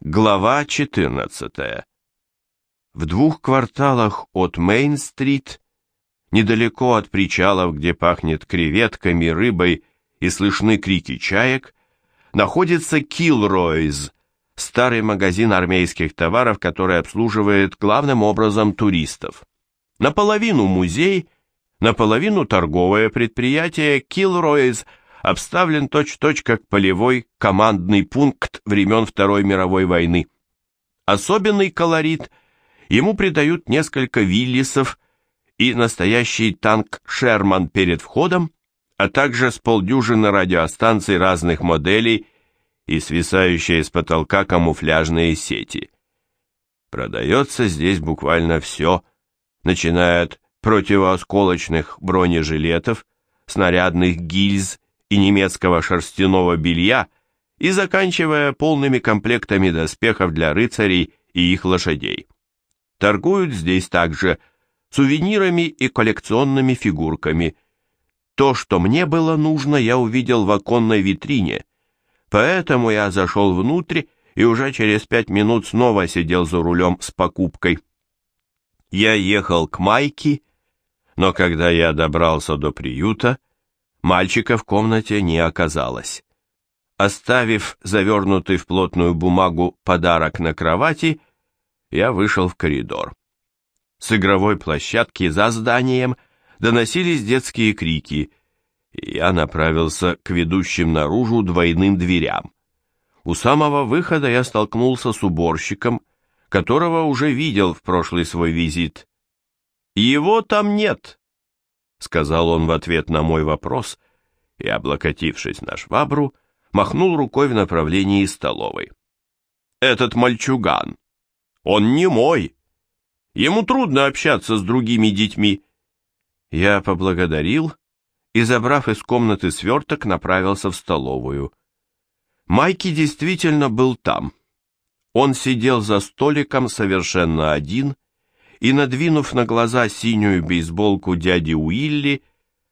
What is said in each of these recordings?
Глава 14. В двух кварталах от Мейн-стрит, недалеко от причалов, где пахнет креветками, рыбой и слышны крики чаек, находится Килройз, старый магазин армейских товаров, который обслуживает главным образом туристов. Наполовину музей, наполовину торговое предприятие Килройз – обставлен точь-в-точь -точь как полевой командный пункт времен Второй мировой войны. Особенный колорит ему придают несколько виллисов и настоящий танк «Шерман» перед входом, а также с полдюжины радиостанций разных моделей и свисающие с потолка камуфляжные сети. Продается здесь буквально все, начиная от противоосколочных бронежилетов, снарядных гильз и немецкого шерстяного белья и заканчивая полными комплектами доспехов для рыцарей и их лошадей. Торгуют здесь также сувенирами и коллекционными фигурками. То, что мне было нужно, я увидел в оконной витрине, поэтому я зашел внутрь и уже через пять минут снова сидел за рулем с покупкой. Я ехал к Майке, но когда я добрался до приюта, Мальчика в комнате не оказалось. Оставив завернутый в плотную бумагу подарок на кровати, я вышел в коридор. С игровой площадки за зданием доносились детские крики, я направился к ведущим наружу двойным дверям. У самого выхода я столкнулся с уборщиком, которого уже видел в прошлый свой визит. «Его там нет», — сказал он в ответ на мой вопрос и, облокотившись на швабру, махнул рукой в направлении столовой. «Этот мальчуган! Он не мой! Ему трудно общаться с другими детьми!» Я поблагодарил и, забрав из комнаты сверток, направился в столовую. Майки действительно был там. Он сидел за столиком совершенно один и, надвинув на глаза синюю бейсболку дяди Уилли,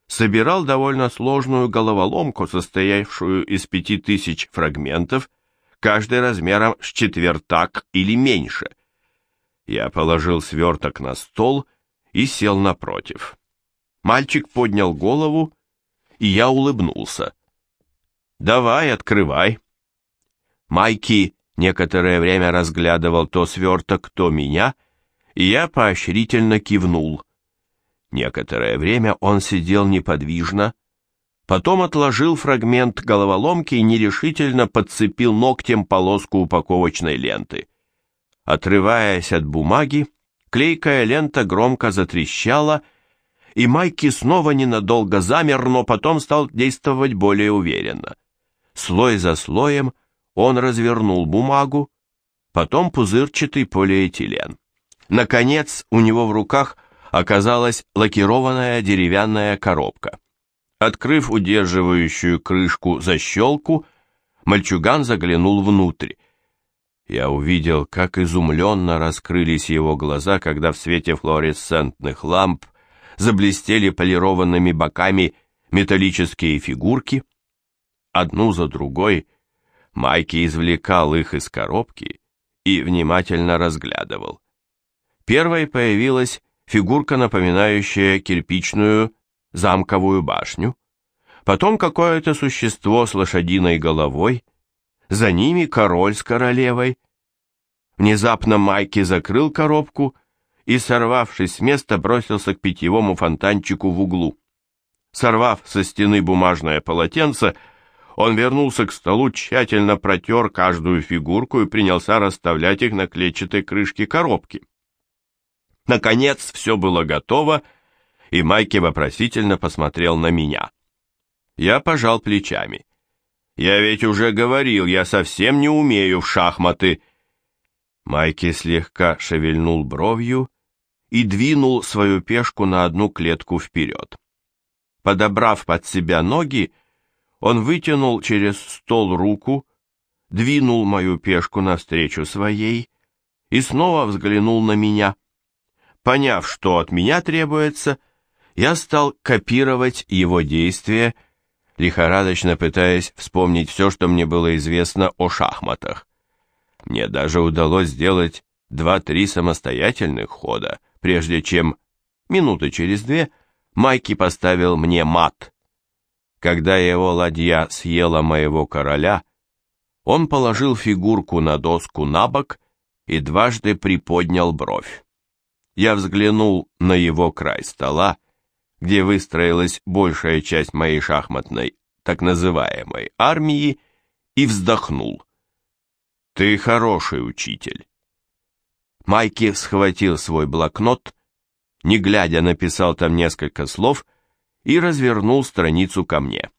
собирал довольно сложную головоломку, состоявшую из пяти тысяч фрагментов, каждый размером с четвертак или меньше. Я положил сверток на стол и сел напротив. Мальчик поднял голову, и я улыбнулся. «Давай, открывай». Майки некоторое время разглядывал то сверток, то меня — я поощрительно кивнул. Некоторое время он сидел неподвижно, потом отложил фрагмент головоломки и нерешительно подцепил ногтем полоску упаковочной ленты. Отрываясь от бумаги, клейкая лента громко затрещала, и Майки снова ненадолго замер, но потом стал действовать более уверенно. Слой за слоем он развернул бумагу, потом пузырчатый полиэтилен. Наконец, у него в руках оказалась лакированная деревянная коробка. Открыв удерживающую крышку защелку, мальчуган заглянул внутрь. Я увидел, как изумленно раскрылись его глаза, когда в свете флуоресцентных ламп заблестели полированными боками металлические фигурки. Одну за другой Майки извлекал их из коробки и внимательно разглядывал. Первой появилась фигурка, напоминающая кирпичную замковую башню, потом какое-то существо с лошадиной головой, за ними король с королевой. Внезапно Майки закрыл коробку и, сорвавшись с места, бросился к питьевому фонтанчику в углу. Сорвав со стены бумажное полотенце, он вернулся к столу, тщательно протер каждую фигурку и принялся расставлять их на клетчатой крышке коробки. Наконец все было готово, и Майки вопросительно посмотрел на меня. Я пожал плечами. «Я ведь уже говорил, я совсем не умею в шахматы». Майки слегка шевельнул бровью и двинул свою пешку на одну клетку вперед. Подобрав под себя ноги, он вытянул через стол руку, двинул мою пешку навстречу своей и снова взглянул на меня. Поняв, что от меня требуется, я стал копировать его действия, лихорадочно пытаясь вспомнить все, что мне было известно о шахматах. Мне даже удалось сделать два-три самостоятельных хода, прежде чем, минуты через две, Майки поставил мне мат. Когда его ладья съела моего короля, он положил фигурку на доску на бок и дважды приподнял бровь. Я взглянул на его край стола, где выстроилась большая часть моей шахматной, так называемой, армии, и вздохнул. «Ты хороший учитель». Майки схватил свой блокнот, не глядя написал там несколько слов и развернул страницу ко мне.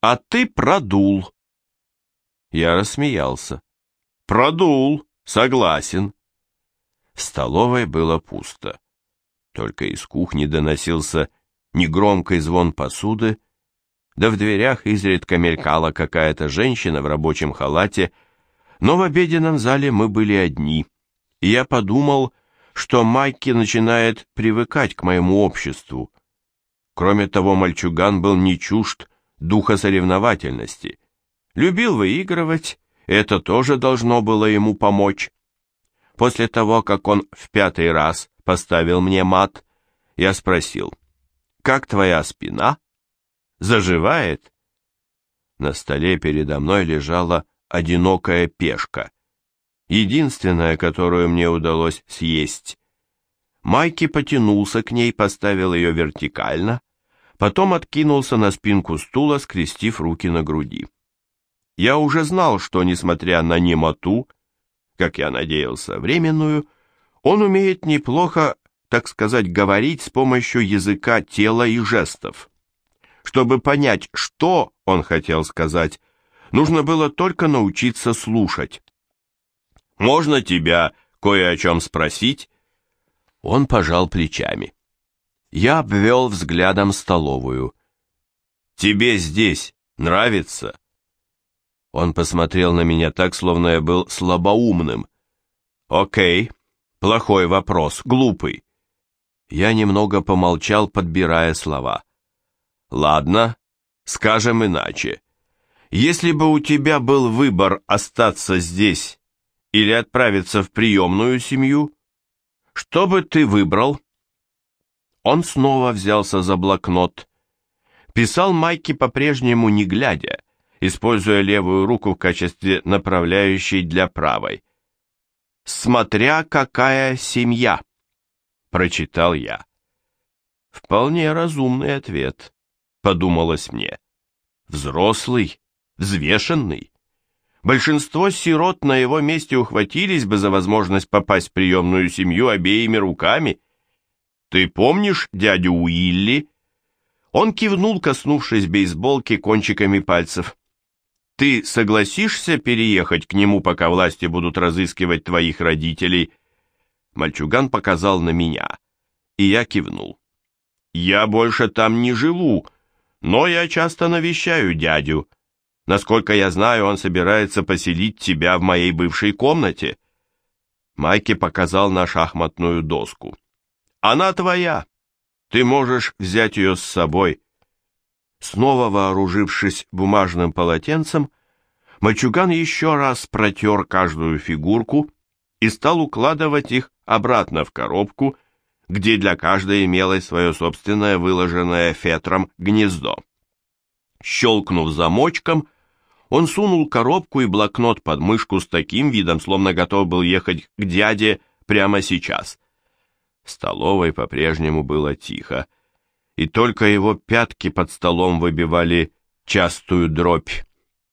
«А ты продул». Я рассмеялся. «Продул, согласен». В столовой было пусто. Только из кухни доносился негромкий звон посуды, да в дверях изредка мелькала какая-то женщина в рабочем халате, но в обеденном зале мы были одни, и я подумал, что Майки начинает привыкать к моему обществу. Кроме того, мальчуган был не чужд духа соревновательности. Любил выигрывать, это тоже должно было ему помочь. После того, как он в пятый раз поставил мне мат, я спросил, «Как твоя спина? Заживает?» На столе передо мной лежала одинокая пешка, единственная, которую мне удалось съесть. Майки потянулся к ней, поставил ее вертикально, потом откинулся на спинку стула, скрестив руки на груди. Я уже знал, что, несмотря на немоту, как я надеялся, временную, он умеет неплохо, так сказать, говорить с помощью языка тела и жестов. Чтобы понять, что он хотел сказать, нужно было только научиться слушать. «Можно тебя кое о чем спросить?» Он пожал плечами. Я обвел взглядом столовую. «Тебе здесь нравится?» Он посмотрел на меня так, словно я был слабоумным. «Окей, плохой вопрос, глупый». Я немного помолчал, подбирая слова. «Ладно, скажем иначе. Если бы у тебя был выбор остаться здесь или отправиться в приемную семью, что бы ты выбрал?» Он снова взялся за блокнот. Писал Майки по-прежнему не глядя, используя левую руку в качестве направляющей для правой. «Смотря какая семья», — прочитал я. «Вполне разумный ответ», — подумалось мне. «Взрослый, взвешенный. Большинство сирот на его месте ухватились бы за возможность попасть в приемную семью обеими руками. Ты помнишь дядю Уилли?» Он кивнул, коснувшись бейсболки кончиками пальцев. Ты согласишься переехать к нему, пока власти будут разыскивать твоих родителей?» Мальчуган показал на меня, и я кивнул. «Я больше там не живу, но я часто навещаю дядю. Насколько я знаю, он собирается поселить тебя в моей бывшей комнате». Майки показал на шахматную доску. «Она твоя. Ты можешь взять ее с собой». Снова вооружившись бумажным полотенцем, мальчуган еще раз протер каждую фигурку и стал укладывать их обратно в коробку, где для каждой имелось свое собственное выложенное фетром гнездо. Щелкнув замочком, он сунул коробку и блокнот под мышку с таким видом, словно готов был ехать к дяде прямо сейчас. В столовой по-прежнему было тихо, и только его пятки под столом выбивали частую дробь.